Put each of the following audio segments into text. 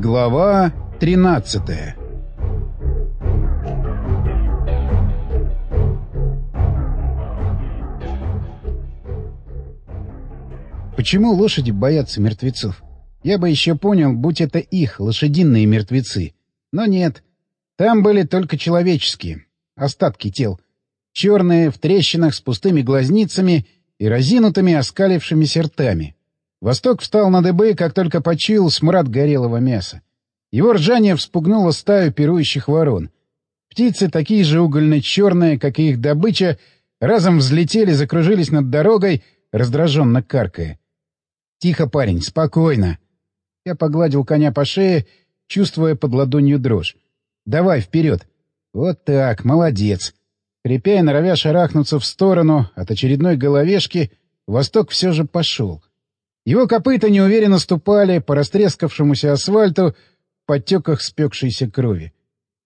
Глава 13 Почему лошади боятся мертвецов? Я бы еще понял, будь это их, лошадиные мертвецы. Но нет. Там были только человеческие. Остатки тел. Черные, в трещинах, с пустыми глазницами и разинутыми оскалившимися ртами. Восток встал на дыбы, как только почуял смрад горелого мяса. Его ржание вспугнуло стаю пирующих ворон. Птицы, такие же угольно-черные, как и их добыча, разом взлетели, закружились над дорогой, раздраженно каркая. — Тихо, парень, спокойно. Я погладил коня по шее, чувствуя под ладонью дрожь. — Давай, вперед. — Вот так, молодец. Хрипя и норовя шарахнуться в сторону от очередной головешки, Восток все же пошел. Его копыта неуверенно ступали по растрескавшемуся асфальту в подтеках спекшейся крови.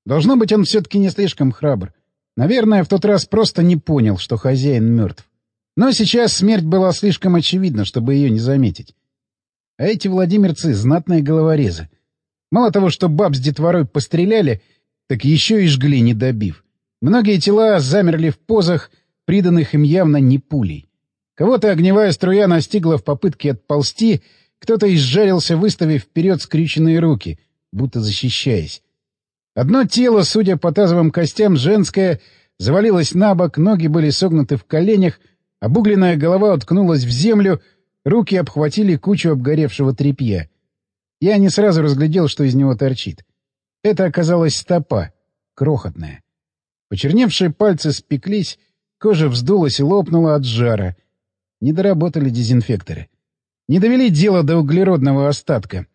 Должно быть, он все-таки не слишком храбр. Наверное, в тот раз просто не понял, что хозяин мертв. Но сейчас смерть была слишком очевидна, чтобы ее не заметить. А эти владимирцы — знатные головорезы. Мало того, что баб с детворой постреляли, так еще и жгли, не добив. Многие тела замерли в позах, приданных им явно не пулей. Кого-то огневая струя настигла в попытке отползти, кто-то изжарился, выставив вперед скрюченные руки, будто защищаясь. Одно тело, судя по тазовым костям, женское, завалилось на бок, ноги были согнуты в коленях, обугленная голова уткнулась в землю, руки обхватили кучу обгоревшего тряпья. Я не сразу разглядел, что из него торчит. Это оказалась стопа, крохотная. Почерневшие пальцы спеклись, кожа вздулась и лопнула от жара. Не доработали дезинфекторы. Не довели дело до углеродного остатка.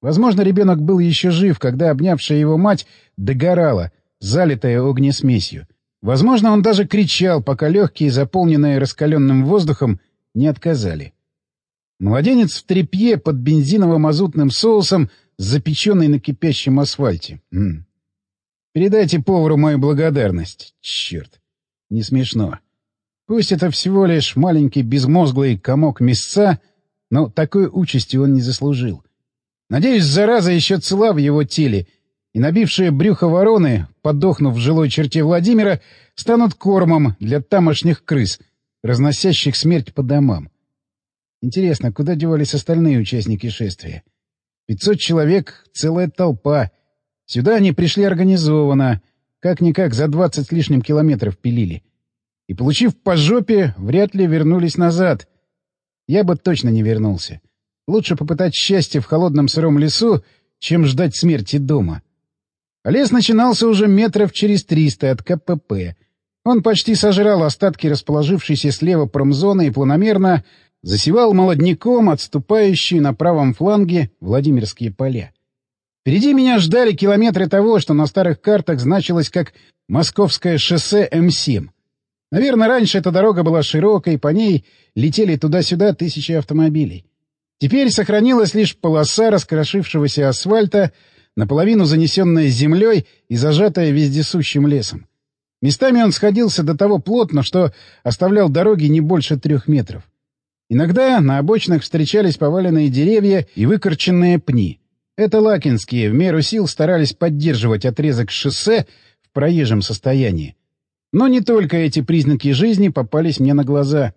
Возможно, ребенок был еще жив, когда обнявшая его мать догорала, залитая огнесмесью. Возможно, он даже кричал, пока легкие, заполненные раскаленным воздухом, не отказали. Младенец в тряпье под бензиново-мазутным соусом, запеченный на кипящем асфальте. М -м. Передайте повару мою благодарность. Черт. Не смешно. Пусть это всего лишь маленький безмозглый комок мясца, но такой участи он не заслужил. Надеюсь, зараза еще цела в его теле, и набившие брюхо вороны, подохнув в жилой черте Владимира, станут кормом для тамошних крыс, разносящих смерть по домам. Интересно, куда девались остальные участники шествия? Пятьсот человек — целая толпа. Сюда они пришли организованно, как-никак за двадцать с лишним километров пилили и, получив по жопе, вряд ли вернулись назад. Я бы точно не вернулся. Лучше попытать счастье в холодном сыром лесу, чем ждать смерти дома. Лес начинался уже метров через триста от КПП. Он почти сожрал остатки расположившейся слева промзоны и планомерно засевал молодняком отступающие на правом фланге Владимирские поля. Впереди меня ждали километры того, что на старых картах значилось как «Московское шоссе М7». Наверное, раньше эта дорога была широкой, по ней летели туда-сюда тысячи автомобилей. Теперь сохранилась лишь полоса раскрошившегося асфальта, наполовину занесенная землей и зажатая вездесущим лесом. Местами он сходился до того плотно, что оставлял дороги не больше трех метров. Иногда на обочинах встречались поваленные деревья и выкорченные пни. Это лакинские в меру сил старались поддерживать отрезок шоссе в проезжем состоянии. Но не только эти признаки жизни попались мне на глаза.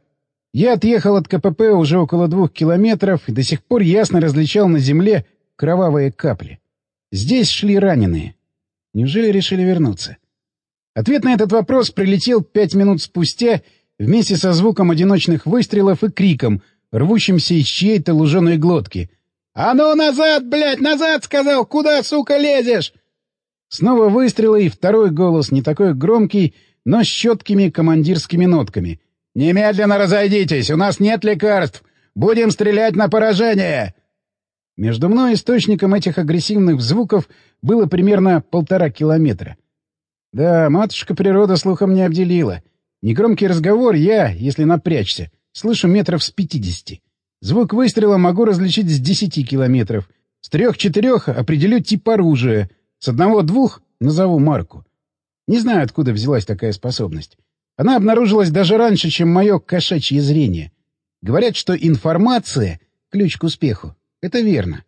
Я отъехал от КПП уже около двух километров и до сих пор ясно различал на земле кровавые капли. Здесь шли раненые. Неужели решили вернуться? Ответ на этот вопрос прилетел пять минут спустя вместе со звуком одиночных выстрелов и криком, рвущимся из чьей-то луженой глотки. «А ну назад, блядь, назад!» — сказал. «Куда, сука, лезешь?» Снова выстрелы и второй голос, не такой громкий, но с четкими командирскими нотками. «Немедленно разойдитесь! У нас нет лекарств! Будем стрелять на поражение!» Между мной и источником этих агрессивных звуков было примерно полтора километра. Да, матушка природа слухом не обделила. Негромкий разговор я, если напрячься, слышу метров с пятидесяти. Звук выстрела могу различить с десяти километров. С трех-четырех определю тип оружия. С одного-двух назову марку. Не знаю, откуда взялась такая способность. Она обнаружилась даже раньше, чем мое кошачье зрение. Говорят, что информация — ключ к успеху. Это верно.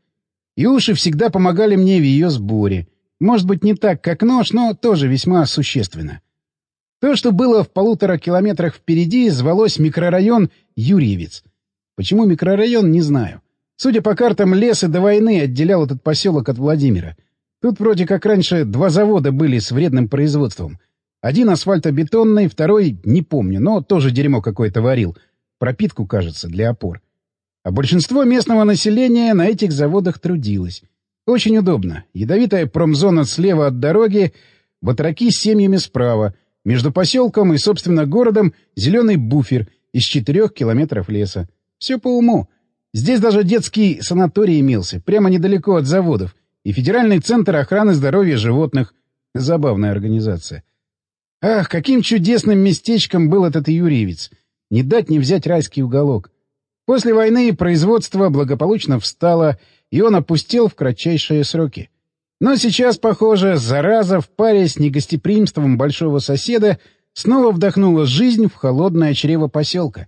и уши всегда помогали мне в ее сборе. Может быть, не так, как нож, но тоже весьма существенно. То, что было в полутора километрах впереди, звалось микрорайон Юрьевец. Почему микрорайон, не знаю. Судя по картам, лес и до войны отделял этот поселок от Владимира. Тут вроде как раньше два завода были с вредным производством. Один асфальтобетонный, второй, не помню, но тоже дерьмо какое-то варил. Пропитку, кажется, для опор. А большинство местного населения на этих заводах трудилось. Очень удобно. Ядовитая промзона слева от дороги, батраки с семьями справа. Между поселком и, собственно, городом зеленый буфер из четырех километров леса. Все по уму. Здесь даже детский санаторий имелся, прямо недалеко от заводов, и Федеральный центр охраны здоровья животных. Забавная организация. Ах, каким чудесным местечком был этот Юрьевец! Не дать не взять райский уголок. После войны производство благополучно встало, и он опустел в кратчайшие сроки. Но сейчас, похоже, зараза в паре с негостеприимством большого соседа снова вдохнула жизнь в холодное чрево поселка.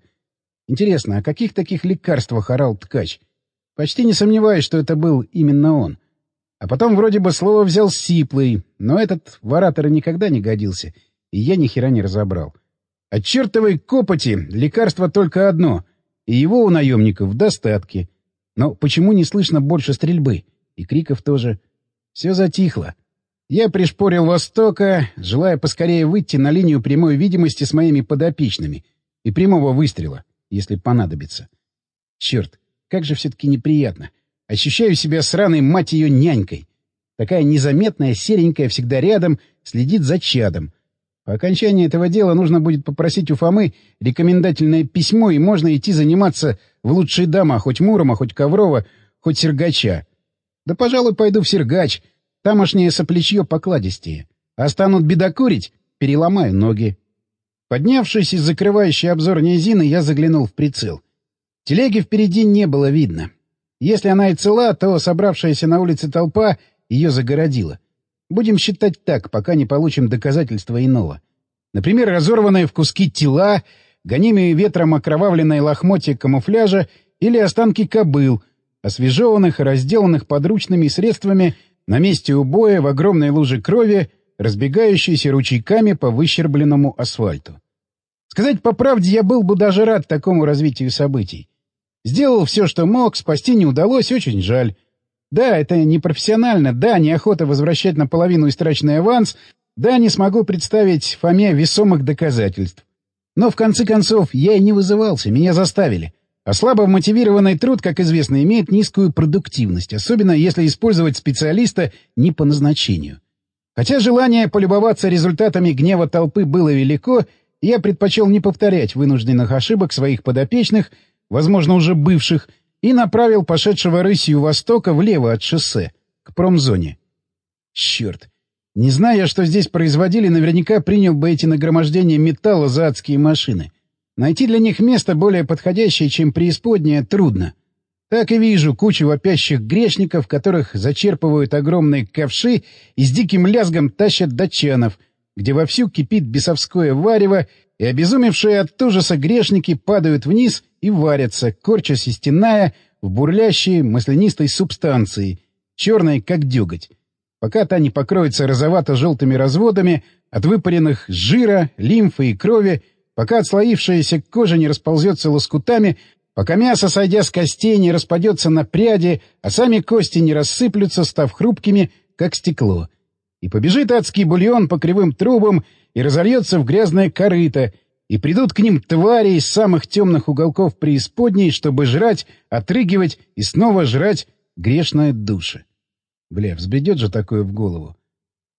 Интересно, о каких таких лекарствах орал ткач? Почти не сомневаюсь, что это был именно он. А потом вроде бы слово взял сиплый, но этот в ораторы никогда не годился, и я ни хера не разобрал. От чертовой копоти лекарство только одно, и его у наемников в достатке. Но почему не слышно больше стрельбы? И криков тоже. Все затихло. Я пришпорил Востока, желая поскорее выйти на линию прямой видимости с моими подопечными и прямого выстрела, если понадобится. Черт, как же все-таки неприятно. Ощущаю себя сраной мать ее нянькой. Такая незаметная, серенькая, всегда рядом, следит за чадом. По окончании этого дела нужно будет попросить у Фомы рекомендательное письмо, и можно идти заниматься в лучшие дома, хоть Мурома, хоть Коврова, хоть Сергача. Да, пожалуй, пойду в Сергач. Тамошнее соплечье покладистее. А станут бедокурить — переломаю ноги. Поднявшись из закрывающей обзор низины, я заглянул в прицел. Телеги впереди не было видно. Если она и цела, то собравшаяся на улице толпа ее загородила. Будем считать так, пока не получим доказательства иного. Например, разорванные в куски тела, гонимые ветром окровавленные лохмотья камуфляжа или останки кобыл, освежеванных и разделанных подручными средствами на месте убоя в огромной луже крови, разбегающейся ручейками по выщербленному асфальту. Сказать по правде, я был бы даже рад такому развитию событий. Сделал все, что мог, спасти не удалось, очень жаль. Да, это непрофессионально, да, неохота возвращать наполовину истраченный аванс, да, не смогу представить Фоме весомых доказательств. Но в конце концов я и не вызывался, меня заставили. А слабо мотивированный труд, как известно, имеет низкую продуктивность, особенно если использовать специалиста не по назначению. Хотя желание полюбоваться результатами гнева толпы было велико, я предпочел не повторять вынужденных ошибок своих подопечных, возможно, уже бывших, и направил пошедшего рысью востока влево от шоссе, к промзоне. Черт! Не зная, что здесь производили, наверняка принял бы эти нагромождения металла за адские машины. Найти для них место более подходящее, чем преисподнее, трудно. Так и вижу кучу вопящих грешников, которых зачерпывают огромные ковши и с диким лязгом тащат датчанов, где вовсю кипит бесовское варево, и обезумевшие от ужаса грешники падают вниз и варятся, корчась и стеная в бурлящей маслянистой субстанции, черной, как деготь, пока та не покроется розовато-желтыми разводами от выпаренных жира, лимфы и крови, пока отслоившаяся кожа не расползется лоскутами, пока мясо, сойдя с костей, не распадется на пряди, а сами кости не рассыплются, став хрупкими, как стекло. И побежит адский бульон по кривым трубам и разольется в грязное корыто — и придут к ним твари из самых темных уголков преисподней, чтобы жрать, отрыгивать и снова жрать грешные души. Бля, взбредет же такое в голову.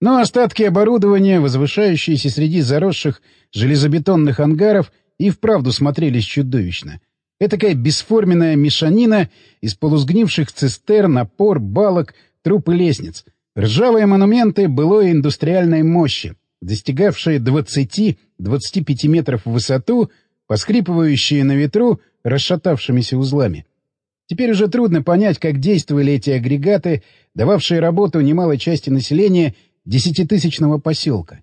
Но остатки оборудования, возвышающиеся среди заросших железобетонных ангаров, и вправду смотрелись чудовищно. Этакая бесформенная мешанина из полусгнивших цистерн, опор, балок, труп и лестниц. Ржавые монументы былой индустриальной мощи, достигавшие 20-25 метров в высоту, поскрипывающие на ветру расшатавшимися узлами. Теперь уже трудно понять, как действовали эти агрегаты, дававшие работу немалой части населения десятитысячного поселка.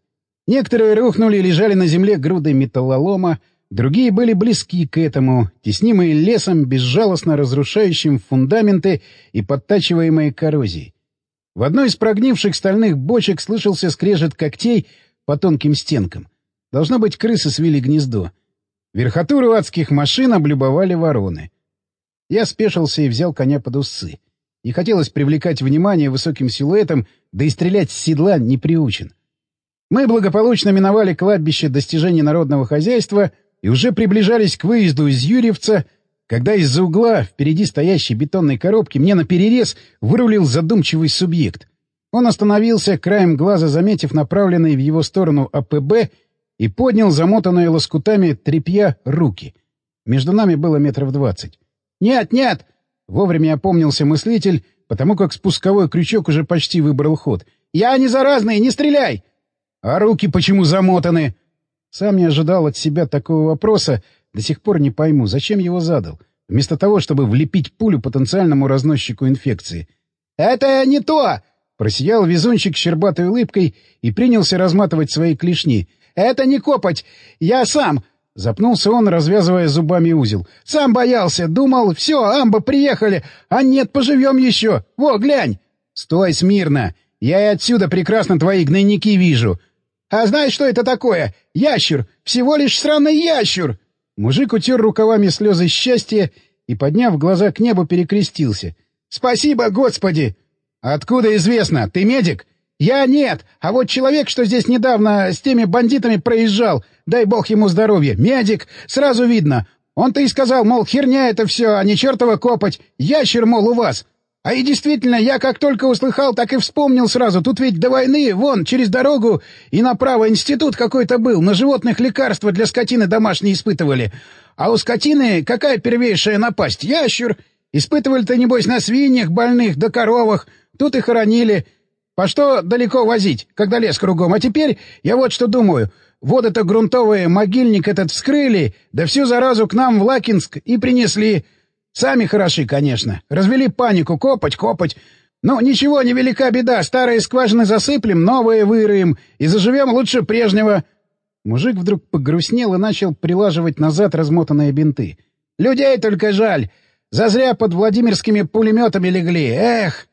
Некоторые рухнули и лежали на земле грудой металлолома, Другие были близки к этому, теснимые лесом, безжалостно разрушающим фундаменты и подтачиваемые коррозией. В одной из прогнивших стальных бочек слышался скрежет когтей по тонким стенкам. Должно быть, крысы свили гнездо. Верхотуру адских машин облюбовали вороны. Я спешился и взял коня под усы. Не хотелось привлекать внимание высоким силуэтом, да и стрелять с седла не приучен. Мы благополучно миновали кладбище достижений народного хозяйства и уже приближались к выезду из Юрьевца, когда из-за угла впереди стоящей бетонной коробки мне на перерез вырулил задумчивый субъект. Он остановился, краем глаза заметив направленный в его сторону АПБ, и поднял замотанные лоскутами тряпья руки. Между нами было метров двадцать. «Нет, нет!» — вовремя опомнился мыслитель, потому как спусковой крючок уже почти выбрал ход. «Я не заразный, не стреляй!» «А руки почему замотаны?» Сам не ожидал от себя такого вопроса, до сих пор не пойму, зачем его задал, вместо того, чтобы влепить пулю потенциальному разносчику инфекции. «Это не то!» — просиял везунчик щербатой улыбкой и принялся разматывать свои клешни. «Это не копать! Я сам!» — запнулся он, развязывая зубами узел. «Сам боялся! Думал, все, амба, приехали! А нет, поживем еще! Во, глянь!» «Стой смирно! Я и отсюда прекрасно твои гнойники вижу!» «А знаешь, что это такое? Ящер! Всего лишь сраный ящер!» Мужик утер рукавами слезы счастья и, подняв глаза к небу, перекрестился. «Спасибо, Господи!» «Откуда известно? Ты медик?» «Я нет, а вот человек, что здесь недавно с теми бандитами проезжал, дай бог ему здоровья, медик, сразу видно. Он-то и сказал, мол, херня это все, а не чертова копать, ящер, мол, у вас. А и действительно, я как только услыхал, так и вспомнил сразу. Тут ведь до войны, вон, через дорогу и направо институт какой-то был. На животных лекарства для скотины домашние испытывали. А у скотины какая первейшая напасть? Ящер. Испытывали-то, небось, на свиньях больных да коровах. Тут и хоронили. По что далеко возить, когда лес кругом? А теперь я вот что думаю. Вот это грунтовый могильник этот вскрыли, да всю заразу к нам в Лакинск и принесли. Сами хороши, конечно. Развели панику, копать, копать. Ну, ничего, невелика беда. Старые скважины засыплем, новые выроем и заживем лучше прежнего. Мужик вдруг погрустнел и начал прилаживать назад размотанные бинты. Людей только жаль. Зазря под Владимирскими пулеметами легли. Эх!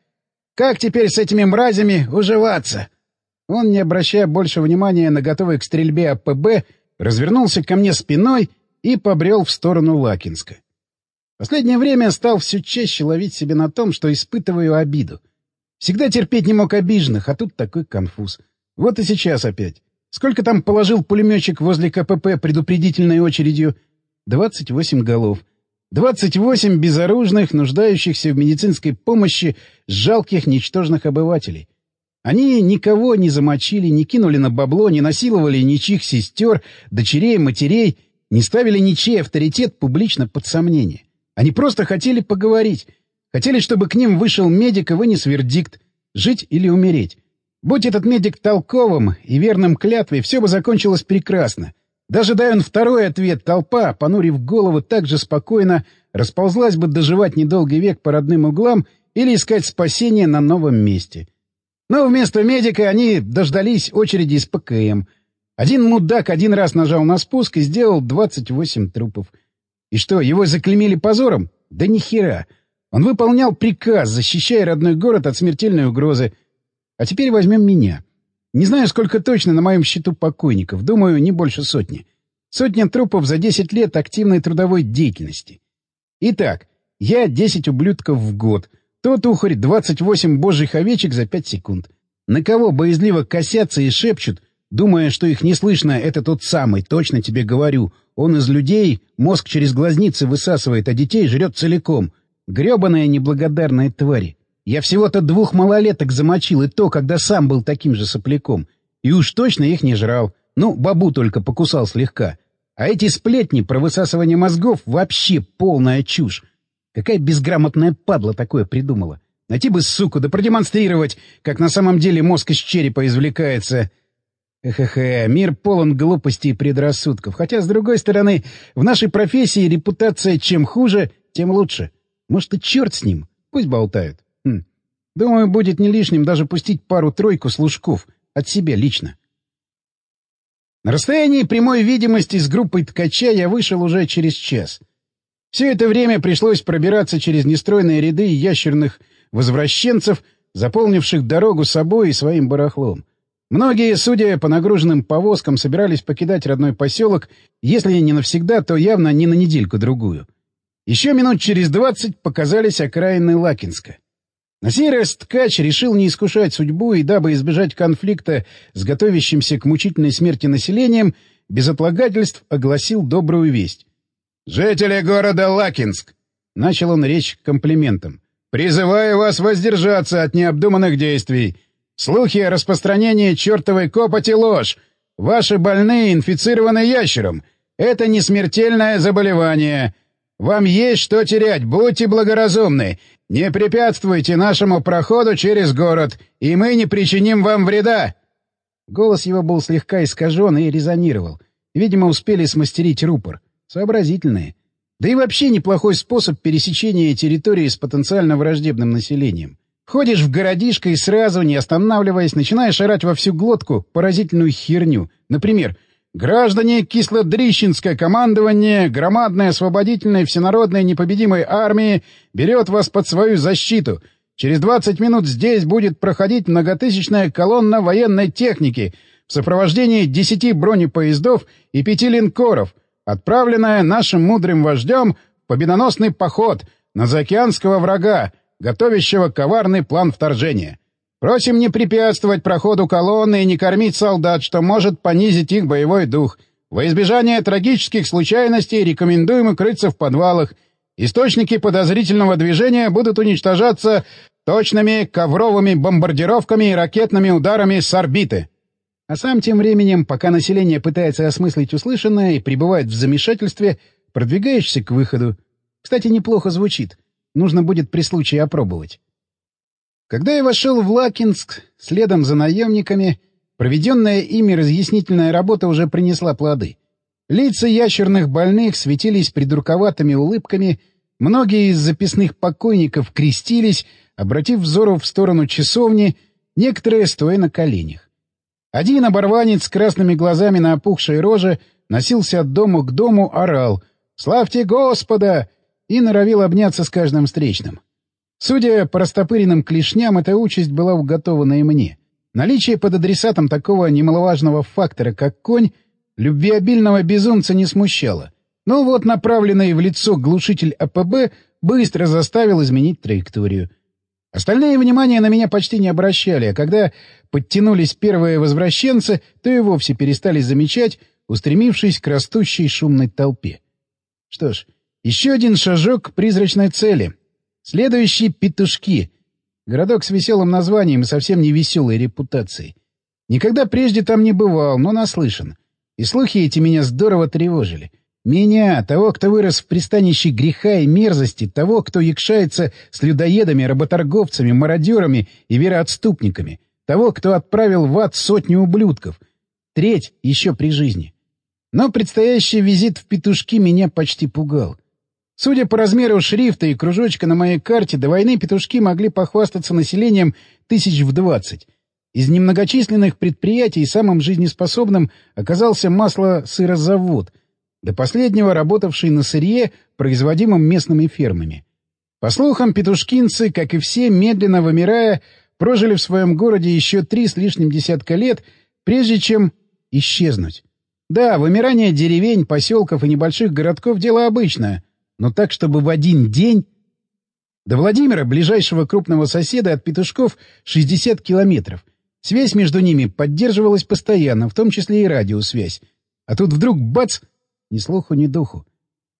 Как теперь с этими мразями уживаться? Он, не обращая больше внимания на готовый к стрельбе АПБ, развернулся ко мне спиной и побрел в сторону Лакинска. Последнее время стал все чаще ловить себя на том, что испытываю обиду. Всегда терпеть не мог обиженных, а тут такой конфуз. Вот и сейчас опять. Сколько там положил пулеметчик возле КПП предупредительной очередью? Двадцать восемь голов. Двадцать восемь безоружных, нуждающихся в медицинской помощи жалких, ничтожных обывателей. Они никого не замочили, не кинули на бабло, не насиловали ничьих сестер, дочерей, матерей, не ставили ничей авторитет публично под сомнение. Они просто хотели поговорить. Хотели, чтобы к ним вышел медик и вынес вердикт — жить или умереть. Будь этот медик толковым и верным клятве, все бы закончилось прекрасно. Даже дай он второй ответ, толпа, понурив голову так же спокойно, расползлась бы доживать недолгий век по родным углам или искать спасение на новом месте. Но вместо медика они дождались очереди из ПКМ. Один мудак один раз нажал на спуск и сделал 28 трупов — и что, его заклемили позором? Да ни хера. Он выполнял приказ, защищая родной город от смертельной угрозы. А теперь возьмем меня. Не знаю, сколько точно на моем счету покойников. Думаю, не больше сотни. Сотня трупов за 10 лет активной трудовой деятельности. Итак, я 10 ублюдков в год. Тот ухарь 28 божьих овечек за 5 секунд. На кого боязливо косятся и шепчут, думая, что их не слышно, это тот самый, точно тебе говорю, он из людей мозг через глазницы высасывает, а детей жрет целиком. Гребаная неблагодарная тварь. Я всего-то двух малолеток замочил, и то, когда сам был таким же сопляком. И уж точно их не жрал. Ну, бабу только покусал слегка. А эти сплетни про высасывание мозгов вообще полная чушь. Какая безграмотная падла такое придумала. Найти бы суку, да продемонстрировать, как на самом деле мозг из черепа извлекается. Эхе-хе, мир полон глупостей и предрассудков. Хотя, с другой стороны, в нашей профессии репутация чем хуже, тем лучше. Может, и черт с ним. Пусть болтают. Хм. Думаю, будет не лишним даже пустить пару-тройку служков. От себя лично. На расстоянии прямой видимости с группой ткача я вышел уже через час. Все это время пришлось пробираться через нестройные ряды ящерных возвращенцев, заполнивших дорогу собой и своим барахлом. Многие, судя по нагруженным повозкам, собирались покидать родной поселок, если не навсегда, то явно не на недельку-другую. Еще минут через двадцать показались окраины Лакинска. На сей раз ткач решил не искушать судьбу и, дабы избежать конфликта с готовящимся к мучительной смерти населением, без отлагательств огласил добрую весть. «Жители города Лакинск!» — начал он речь комплиментом. «Призываю вас воздержаться от необдуманных действий. Слухи о распространении чертовой копоти — ложь. Ваши больные инфицированы ящером. Это не смертельное заболевание. Вам есть что терять, будьте благоразумны. Не препятствуйте нашему проходу через город, и мы не причиним вам вреда. Голос его был слегка искажен и резонировал. Видимо, успели смастерить рупор. Сообразительные. Да и вообще неплохой способ пересечения территории с потенциально враждебным населением. Ходишь в городишко и сразу, не останавливаясь, начинаешь орать во всю глотку поразительную херню. Например, «Граждане Кислодрищенское командование громадной освободительной всенародной непобедимой армии берет вас под свою защиту. Через 20 минут здесь будет проходить многотысячная колонна военной техники в сопровождении 10 бронепоездов и 5 линкоров, отправленная нашим мудрым вождем в победоносный поход на заокеанского врага, готовящего коварный план вторжения. Просим не препятствовать проходу колонны и не кормить солдат, что может понизить их боевой дух. Во избежание трагических случайностей рекомендуем укрыться в подвалах. Источники подозрительного движения будут уничтожаться точными ковровыми бомбардировками и ракетными ударами с орбиты. А сам тем временем, пока население пытается осмыслить услышанное и пребывает в замешательстве, продвигаешься к выходу. Кстати, неплохо звучит. Нужно будет при случае опробовать. Когда я вошел в Лакинск, следом за наемниками, проведенная ими разъяснительная работа уже принесла плоды. Лица ящерных больных светились придурковатыми улыбками, многие из записных покойников крестились, обратив взору в сторону часовни, некоторые стоя на коленях. Один оборванец с красными глазами на опухшей роже носился от дома к дому, орал «Славьте Господа!» И норовил обняться с каждым встречным. Судя по растопыренным клешням, эта участь была уготована и мне. Наличие под адресатом такого немаловажного фактора, как конь, любвеобильного безумца не смущало. Но вот направленный в лицо глушитель АПБ быстро заставил изменить траекторию. Остальные внимания на меня почти не обращали, а когда подтянулись первые возвращенцы, то и вовсе перестали замечать, устремившись к растущей шумной толпе. Что ж, еще один шажок к призрачной цели. Следующий — Петушки. Городок с веселым названием и совсем не веселой репутацией. Никогда прежде там не бывал, но наслышан. И слухи эти меня здорово тревожили. Меня, того, кто вырос в пристанище греха и мерзости, того, кто якшается с людоедами, работорговцами, мародерами и вероотступниками, того, кто отправил в ад сотню ублюдков. Треть еще при жизни. Но предстоящий визит в петушки меня почти пугал. Судя по размеру шрифта и кружочка на моей карте, до войны петушки могли похвастаться населением тысяч в двадцать. Из немногочисленных предприятий самым жизнеспособным оказался масло-сырозавод, до последнего работавший на сырье, производимом местными фермами. По слухам, петушкинцы, как и все, медленно вымирая, прожили в своем городе еще три с лишним десятка лет, прежде чем исчезнуть. Да, вымирание деревень, поселков и небольших городков — дело обычное — но так, чтобы в один день... До Владимира, ближайшего крупного соседа от Петушков, 60 километров. Связь между ними поддерживалась постоянно, в том числе и радиосвязь. А тут вдруг бац! Ни слуху, ни духу.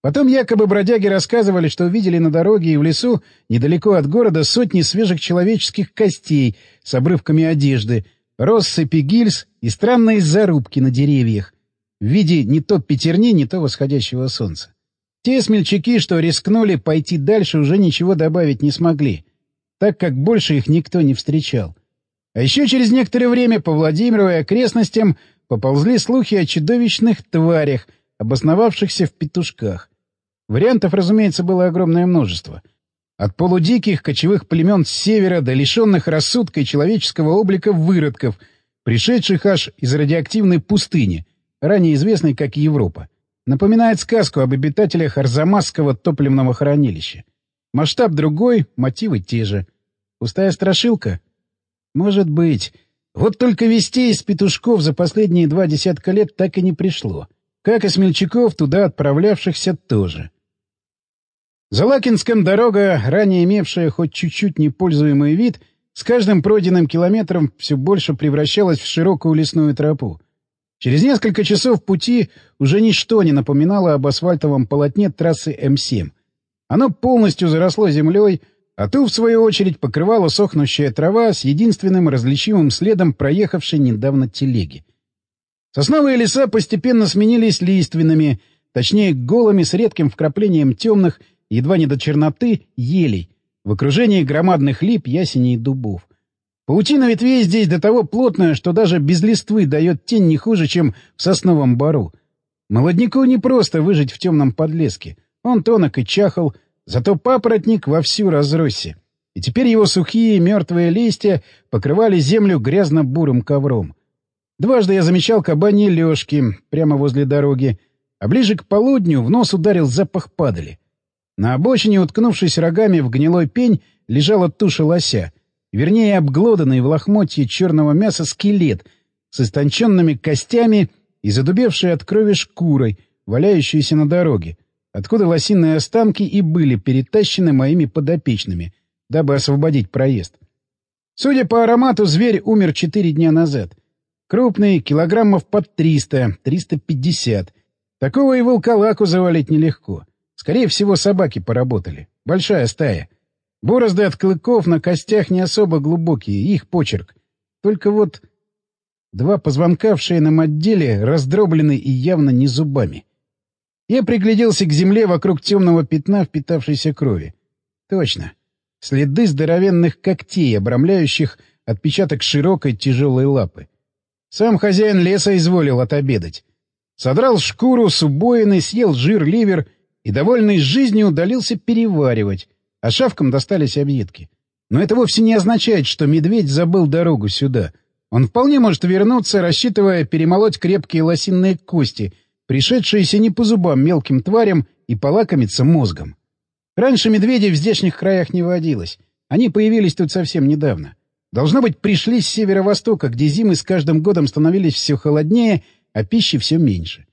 Потом якобы бродяги рассказывали, что увидели на дороге и в лесу, недалеко от города, сотни свежих человеческих костей с обрывками одежды, россыпи гильз и странные зарубки на деревьях в виде не то пятерни, не то восходящего солнца. Те смельчаки, что рискнули пойти дальше, уже ничего добавить не смогли, так как больше их никто не встречал. А еще через некоторое время по Владимиру и окрестностям поползли слухи о чудовищных тварях, обосновавшихся в петушках. Вариантов, разумеется, было огромное множество. От полудиких кочевых племен с севера до лишенных рассудка и человеческого облика выродков, пришедших аж из радиоактивной пустыни, ранее известной как Европа. Напоминает сказку об обитателях Арзамасского топливного хранилища. Масштаб другой, мотивы те же. Пустая страшилка? Может быть. Вот только вестей из петушков за последние два десятка лет так и не пришло. Как и смельчаков, туда отправлявшихся тоже. За Лакинском дорога, ранее имевшая хоть чуть-чуть непользуемый вид, с каждым пройденным километром все больше превращалась в широкую лесную тропу. Через несколько часов пути уже ничто не напоминало об асфальтовом полотне трассы М7. Оно полностью заросло землей, а ту, в свою очередь, покрывала сохнущая трава с единственным различимым следом проехавшей недавно телеги. Сосновые леса постепенно сменились лиственными, точнее, голыми с редким вкраплением темных, едва не до черноты, елей, в окружении громадных лип, ясеней и дубов. Паутина ветвей здесь до того плотная, что даже без листвы дает тень не хуже, чем в сосновом бару. Молодняку не просто выжить в темном подлеске. Он тонок и чахал, зато папоротник вовсю разросся. И теперь его сухие мертвые листья покрывали землю грязно-бурым ковром. Дважды я замечал кабани лёжки прямо возле дороги, а ближе к полудню в нос ударил запах падали. На обочине, уткнувшись рогами в гнилой пень, лежала туша лося, вернее, обглоданный в лохмотье черного мяса скелет с истонченными костями и задубевшей от крови шкурой, валяющейся на дороге, откуда лосиные останки и были перетащены моими подопечными, дабы освободить проезд. Судя по аромату, зверь умер четыре дня назад. Крупный, килограммов под триста, триста пятьдесят. Такого и волколаку завалить нелегко. Скорее всего, собаки поработали. Большая стая. Борозды от клыков на костях не особо глубокие, их почерк. Только вот два позвонка в шейном отделе раздроблены и явно не зубами. Я пригляделся к земле вокруг темного пятна впитавшейся крови. Точно. Следы здоровенных когтей, обрамляющих отпечаток широкой тяжелой лапы. Сам хозяин леса изволил отобедать. Содрал шкуру с убоины, съел жир-ливер и, довольный жизнью, удалился переваривать, а шавкам достались объедки. Но это вовсе не означает, что медведь забыл дорогу сюда. Он вполне может вернуться, рассчитывая перемолоть крепкие лосиные кости, пришедшиеся не по зубам мелким тварям, и полакомиться мозгом. Раньше медведей в здешних краях не водилось. Они появились тут совсем недавно. Должно быть, пришли с северо-востока, где зимы с каждым годом становились все холоднее, а пищи все меньше.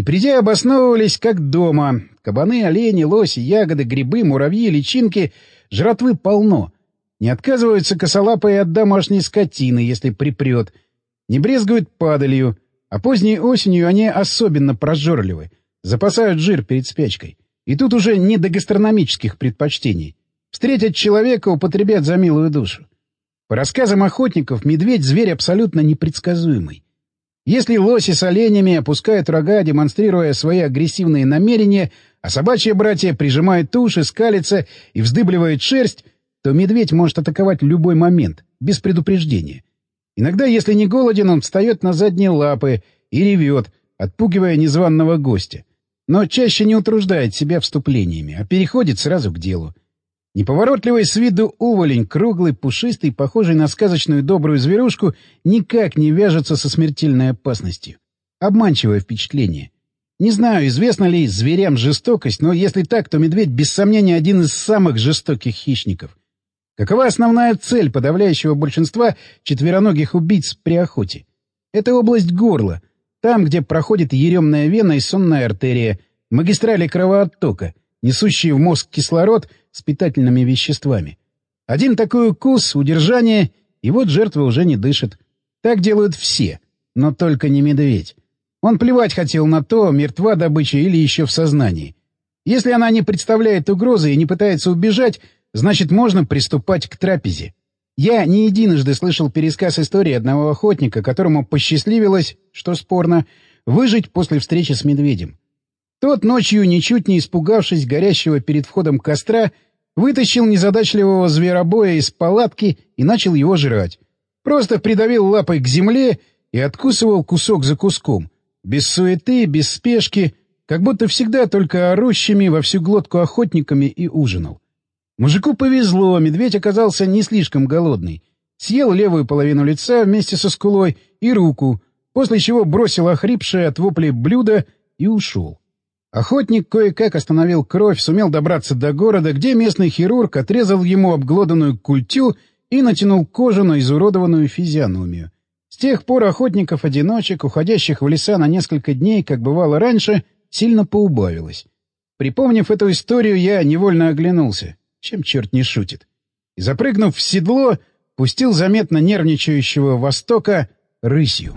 И придя обосновывались как дома. Кабаны, олени, лоси, ягоды, грибы, муравьи, личинки. Жратвы полно. Не отказываются косолапые от домашней скотины, если припрет. Не брезгуют падалью. А поздней осенью они особенно прожорливы. Запасают жир перед спячкой. И тут уже не до гастрономических предпочтений. Встретят человека, употребят за милую душу. По рассказам охотников, медведь — зверь абсолютно непредсказуемый. Если лоси с оленями опускают рога, демонстрируя свои агрессивные намерения, а собачьи братья прижимают уши, скалятся и вздыбливают шерсть, то медведь может атаковать в любой момент, без предупреждения. Иногда, если не голоден, он встает на задние лапы и ревет, отпугивая незваного гостя. Но чаще не утруждает себя вступлениями, а переходит сразу к делу. Неповоротливый с виду уволень, круглый, пушистый, похожий на сказочную добрую зверушку, никак не вяжется со смертельной опасностью. Обманчивое впечатление. Не знаю, известна ли зверям жестокость, но если так, то медведь без сомнения один из самых жестоких хищников. Какова основная цель подавляющего большинства четвероногих убийц при охоте? Это область горла, там, где проходит еремная вена и сонная артерия, магистрали кровооттока, несущие в мозг кислород — с питательными веществами. Один такой укус, удержание, и вот жертва уже не дышит. Так делают все, но только не медведь. Он плевать хотел на то, мертва добыча или еще в сознании. Если она не представляет угрозы и не пытается убежать, значит, можно приступать к трапезе. Я не единожды слышал пересказ истории одного охотника, которому посчастливилось, что спорно, выжить после встречи с медведем. Тот ночью, ничуть не испугавшись горящего перед входом костра, вытащил незадачливого зверобоя из палатки и начал его жрать. Просто придавил лапой к земле и откусывал кусок за куском. Без суеты, без спешки, как будто всегда только орущими во всю глотку охотниками и ужинал. Мужику повезло, медведь оказался не слишком голодный. Съел левую половину лица вместе со скулой и руку, после чего бросил охрипшее от воплей блюдо и ушел. Охотник кое-как остановил кровь, сумел добраться до города, где местный хирург отрезал ему обглоданную культю и натянул кожу на изуродованную физиономию. С тех пор охотников-одиночек, уходящих в леса на несколько дней, как бывало раньше, сильно поубавилось. Припомнив эту историю, я невольно оглянулся. Чем черт не шутит? И, запрыгнув в седло, пустил заметно нервничающего Востока рысью.